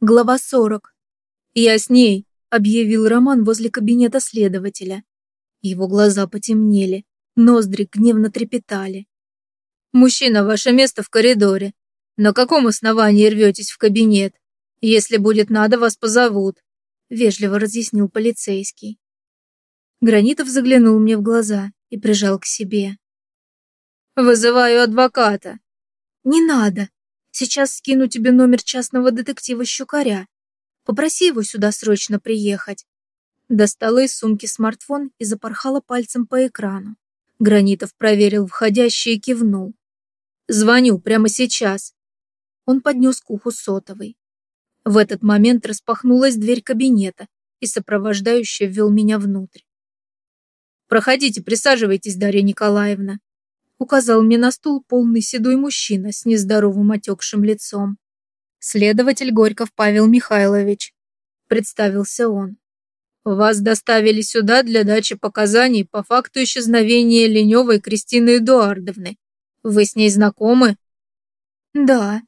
Глава 40. «Я с ней», — объявил Роман возле кабинета следователя. Его глаза потемнели, ноздри гневно трепетали. «Мужчина, ваше место в коридоре. На каком основании рветесь в кабинет? Если будет надо, вас позовут», — вежливо разъяснил полицейский. Гранитов заглянул мне в глаза и прижал к себе. «Вызываю адвоката». «Не надо», Сейчас скину тебе номер частного детектива Щукаря. Попроси его сюда срочно приехать. Достала из сумки смартфон и запорхала пальцем по экрану. Гранитов проверил входящий и кивнул. «Звоню прямо сейчас». Он поднес к уху сотовый. В этот момент распахнулась дверь кабинета, и сопровождающий ввел меня внутрь. «Проходите, присаживайтесь, Дарья Николаевна», указал мне на стул полный седой мужчина с нездоровым отекшим лицом. Следователь Горьков Павел Михайлович. Представился он. Вас доставили сюда для дачи показаний по факту исчезновения Леневой Кристины Эдуардовны. Вы с ней знакомы? Да.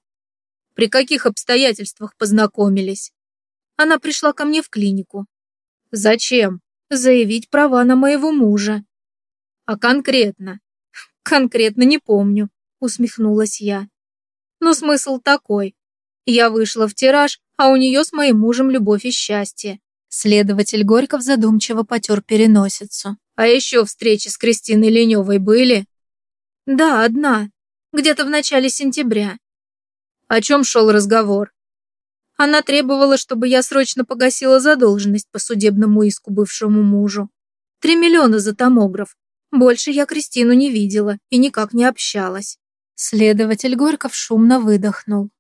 При каких обстоятельствах познакомились? Она пришла ко мне в клинику. Зачем? Заявить права на моего мужа. А конкретно, Конкретно не помню, усмехнулась я. Но смысл такой. Я вышла в тираж, а у нее с моим мужем любовь и счастье. Следователь Горьков задумчиво потер переносицу. А еще встречи с Кристиной Леневой были? Да, одна. Где-то в начале сентября. О чем шел разговор? Она требовала, чтобы я срочно погасила задолженность по судебному иску бывшему мужу. Три миллиона за томограф, больше я Кристину не видела и никак не общалась. Следователь Горьков шумно выдохнул.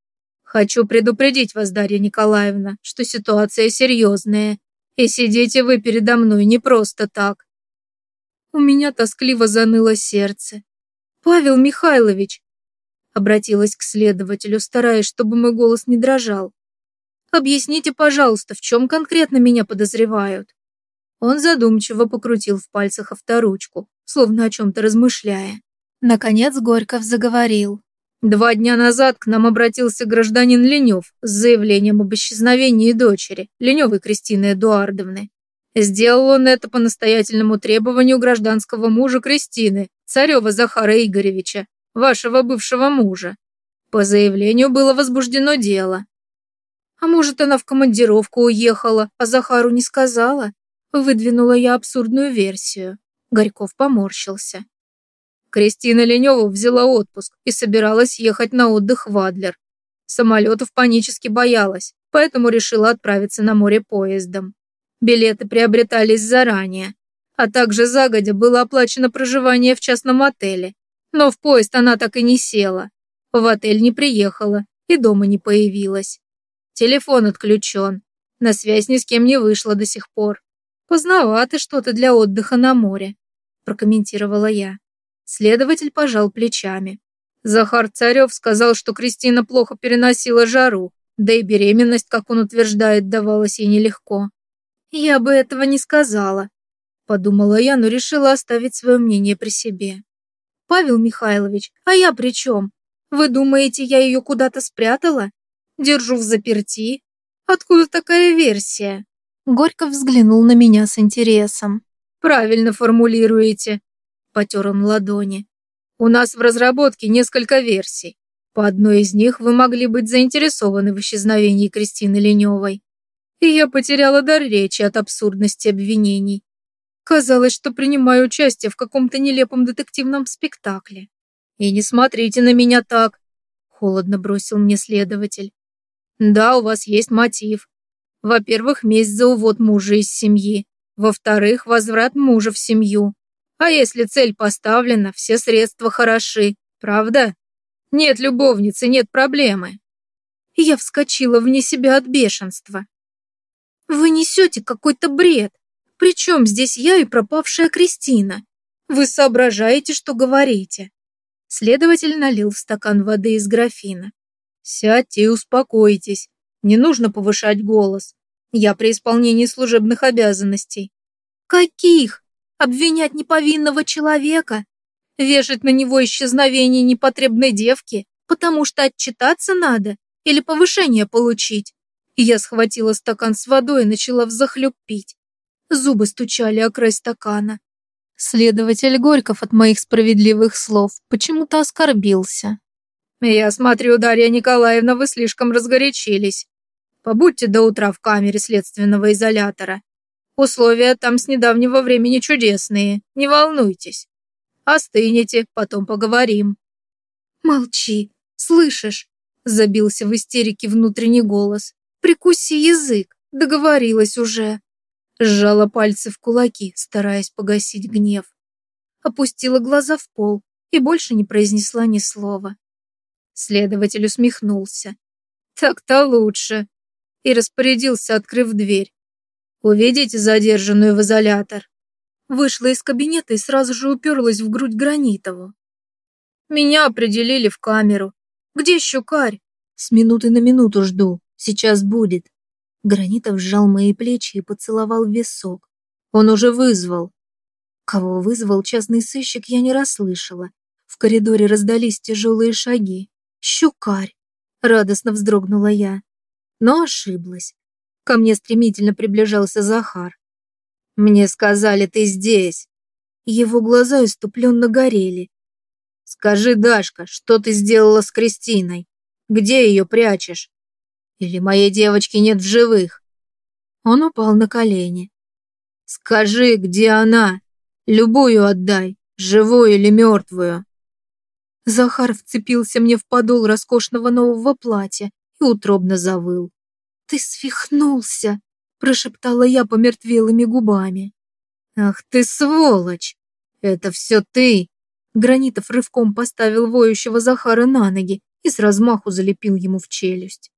«Хочу предупредить вас, Дарья Николаевна, что ситуация серьезная, и сидите вы передо мной не просто так». У меня тоскливо заныло сердце. «Павел Михайлович!» Обратилась к следователю, стараясь, чтобы мой голос не дрожал. «Объясните, пожалуйста, в чем конкретно меня подозревают?» Он задумчиво покрутил в пальцах авторучку, словно о чем-то размышляя. Наконец Горьков заговорил. Два дня назад к нам обратился гражданин Ленев с заявлением об исчезновении дочери, Леневой Кристины Эдуардовны. Сделал он это по настоятельному требованию гражданского мужа Кристины, Царева Захара Игоревича, вашего бывшего мужа. По заявлению было возбуждено дело. А может, она в командировку уехала, а Захару не сказала? Выдвинула я абсурдную версию. Горьков поморщился. Кристина Ленева взяла отпуск и собиралась ехать на отдых в Адлер. Самолетов панически боялась, поэтому решила отправиться на море поездом. Билеты приобретались заранее, а также загодя было оплачено проживание в частном отеле. Но в поезд она так и не села. В отель не приехала и дома не появилась. Телефон отключен. На связь ни с кем не вышла до сих пор. Поздновато что-то для отдыха на море прокомментировала я. Следователь пожал плечами. Захар Царев сказал, что Кристина плохо переносила жару, да и беременность, как он утверждает, давалась ей нелегко. «Я бы этого не сказала», – подумала я, но решила оставить свое мнение при себе. «Павел Михайлович, а я при чем? Вы думаете, я ее куда-то спрятала? Держу в заперти? Откуда такая версия?» Горько взглянул на меня с интересом. Правильно формулируете, потер он ладони. У нас в разработке несколько версий. По одной из них вы могли быть заинтересованы в исчезновении Кристины Леневой. И я потеряла дар речи от абсурдности обвинений. Казалось, что принимаю участие в каком-то нелепом детективном спектакле. И не смотрите на меня так, холодно бросил мне следователь. Да, у вас есть мотив. Во-первых, месть за увод мужа из семьи. Во-вторых, возврат мужа в семью. А если цель поставлена, все средства хороши, правда? Нет любовницы, нет проблемы. Я вскочила вне себя от бешенства. Вы несете какой-то бред. Причем здесь я и пропавшая Кристина? Вы соображаете, что говорите? Следователь налил в стакан воды из графина. Сядьте и успокойтесь. Не нужно повышать голос. Я при исполнении служебных обязанностей. Каких? Обвинять неповинного человека? Вешать на него исчезновение непотребной девки, потому что отчитаться надо или повышение получить? Я схватила стакан с водой и начала взахлеб пить. Зубы стучали о край стакана. Следователь Горьков от моих справедливых слов почему-то оскорбился. «Я смотрю, Дарья Николаевна, вы слишком разгорячились. Побудьте до утра в камере следственного изолятора. Условия там с недавнего времени чудесные, не волнуйтесь. Остынете, потом поговорим». «Молчи, слышишь?» Забился в истерике внутренний голос. «Прикуси язык, договорилась уже». Сжала пальцы в кулаки, стараясь погасить гнев. Опустила глаза в пол и больше не произнесла ни слова. Следователь усмехнулся. «Так-то лучше», и распорядился, открыв дверь. «Уведите задержанную в изолятор». Вышла из кабинета и сразу же уперлась в грудь Гранитову. Меня определили в камеру. Где щукарь? С минуты на минуту жду. Сейчас будет. Гранитов сжал мои плечи и поцеловал висок. Он уже вызвал. Кого вызвал частный сыщик, я не расслышала. В коридоре раздались тяжелые шаги. «Щукарь!» — радостно вздрогнула я. Но ошиблась. Ко мне стремительно приближался Захар. «Мне сказали, ты здесь!» Его глаза иступленно горели. «Скажи, Дашка, что ты сделала с Кристиной? Где ее прячешь?» Или моей девочки нет в живых?» Он упал на колени. «Скажи, где она? Любую отдай, живую или мертвую». Захар вцепился мне в подол роскошного нового платья и утробно завыл. «Ты свихнулся!» – прошептала я помертвелыми губами. «Ах ты сволочь! Это все ты!» Гранитов рывком поставил воющего Захара на ноги и с размаху залепил ему в челюсть.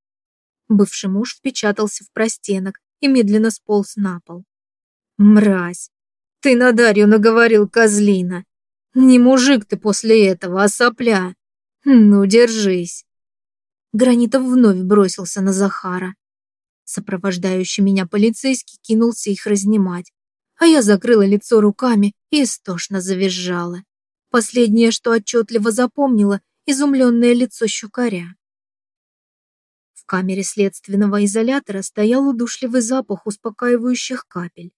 Бывший муж впечатался в простенок и медленно сполз на пол. «Мразь! Ты на Дарью наговорил, козлина! Не мужик ты после этого, а сопля! Ну, держись!» Гранитов вновь бросился на Захара. Сопровождающий меня полицейский кинулся их разнимать, а я закрыла лицо руками и истошно завизжала. Последнее, что отчетливо запомнила, изумленное лицо щукаря. В камере следственного изолятора стоял удушливый запах успокаивающих капель.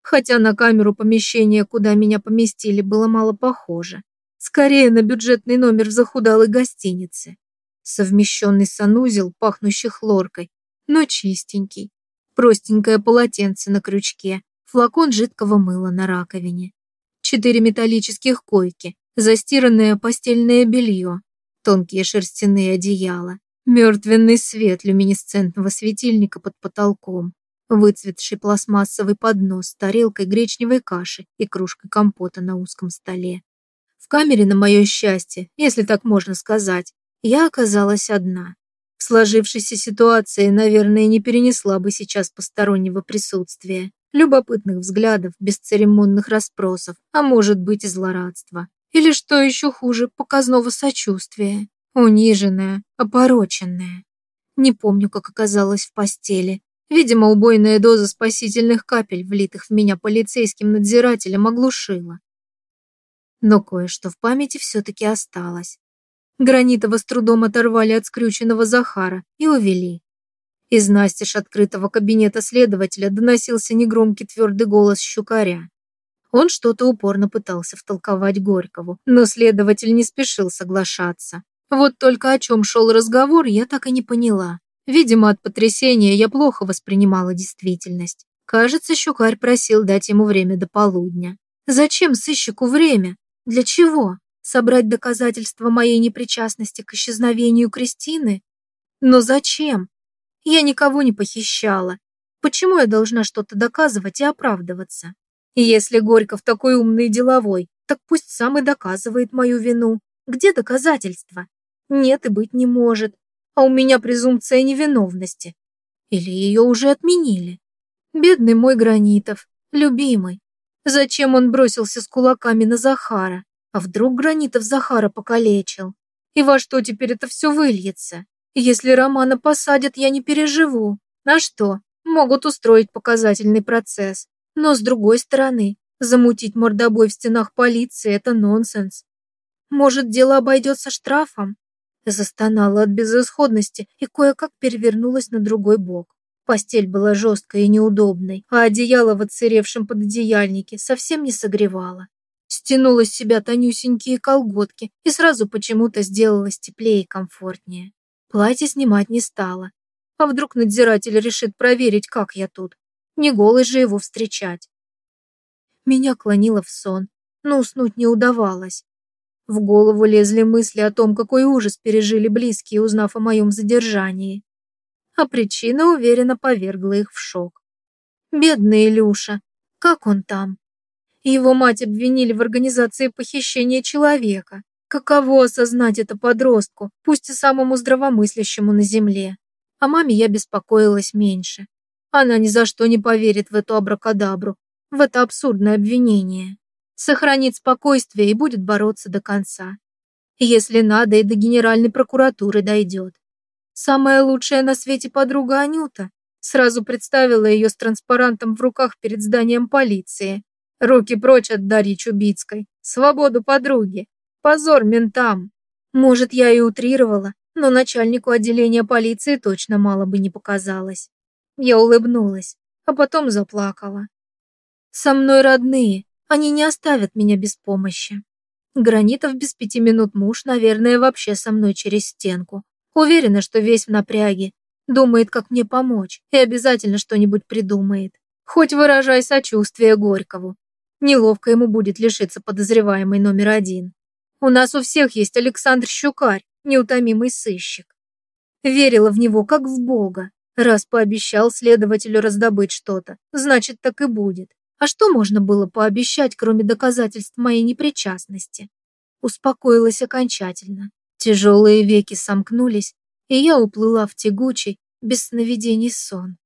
Хотя на камеру помещения, куда меня поместили, было мало похоже. Скорее на бюджетный номер в захудалой гостинице. Совмещенный санузел, пахнущий хлоркой, но чистенький. Простенькое полотенце на крючке, флакон жидкого мыла на раковине. Четыре металлических койки, застиранное постельное белье, тонкие шерстяные одеяла. Мертвенный свет люминесцентного светильника под потолком, выцветший пластмассовый поднос с тарелкой гречневой каши и кружкой компота на узком столе. В камере, на мое счастье, если так можно сказать, я оказалась одна. В сложившейся ситуации, наверное, не перенесла бы сейчас постороннего присутствия, любопытных взглядов, бесцеремонных расспросов, а может быть и злорадства. Или, что еще хуже, показного сочувствия. Униженная, опороченная. Не помню, как оказалась в постели. Видимо, убойная доза спасительных капель, влитых в меня полицейским надзирателем, оглушила. Но кое-что в памяти все-таки осталось. Гранитова с трудом оторвали от скрюченного Захара и увели. Из настежь открытого кабинета следователя доносился негромкий твердый голос щукаря. Он что-то упорно пытался втолковать Горькову, но следователь не спешил соглашаться. Вот только о чем шел разговор, я так и не поняла. Видимо, от потрясения я плохо воспринимала действительность. Кажется, Щукарь просил дать ему время до полудня. Зачем сыщику время? Для чего? Собрать доказательства моей непричастности к исчезновению Кристины? Но зачем? Я никого не похищала. Почему я должна что-то доказывать и оправдываться? Если Горьков такой умный и деловой, так пусть сам и доказывает мою вину. Где доказательства? Нет и быть не может. А у меня презумпция невиновности. Или ее уже отменили? Бедный мой Гранитов, любимый. Зачем он бросился с кулаками на Захара? А вдруг Гранитов Захара покалечил? И во что теперь это все выльется? Если Романа посадят, я не переживу. На что? Могут устроить показательный процесс. Но с другой стороны, замутить мордобой в стенах полиции – это нонсенс. Может, дело обойдется штрафом? Застонала от безысходности и кое-как перевернулась на другой бок. Постель была жесткой и неудобной, а одеяло в отсыревшем пододеяльнике совсем не согревало. Стянула с себя тонюсенькие колготки и сразу почему-то сделалось теплее и комфортнее. Платье снимать не стала. А вдруг надзиратель решит проверить, как я тут? Не голый же его встречать. Меня клонило в сон, но уснуть не удавалось. В голову лезли мысли о том, какой ужас пережили близкие, узнав о моем задержании а причина уверенно повергла их в шок. Бедный Илюша, как он там? Его мать обвинили в организации похищения человека. Каково осознать это подростку, пусть и самому здравомыслящему на земле? О маме я беспокоилась меньше. Она ни за что не поверит в эту абракадабру, в это абсурдное обвинение. Сохранит спокойствие и будет бороться до конца. Если надо, и до генеральной прокуратуры дойдет. Самая лучшая на свете подруга Анюта. Сразу представила ее с транспарантом в руках перед зданием полиции. Руки прочь от Дарьи Чубицкой. Свободу подруги. Позор ментам. Может, я и утрировала, но начальнику отделения полиции точно мало бы не показалось. Я улыбнулась, а потом заплакала. Со мной родные, они не оставят меня без помощи. Гранитов без пяти минут муж, наверное, вообще со мной через стенку. Уверена, что весь в напряге. Думает, как мне помочь, и обязательно что-нибудь придумает. Хоть выражай сочувствие Горькову. Неловко ему будет лишиться подозреваемой номер один. У нас у всех есть Александр Щукарь, неутомимый сыщик. Верила в него, как в Бога. Раз пообещал следователю раздобыть что-то, значит, так и будет. А что можно было пообещать, кроме доказательств моей непричастности? Успокоилась окончательно. Тяжелые веки сомкнулись, и я уплыла в тягучий, без сновидений сон.